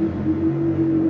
うん。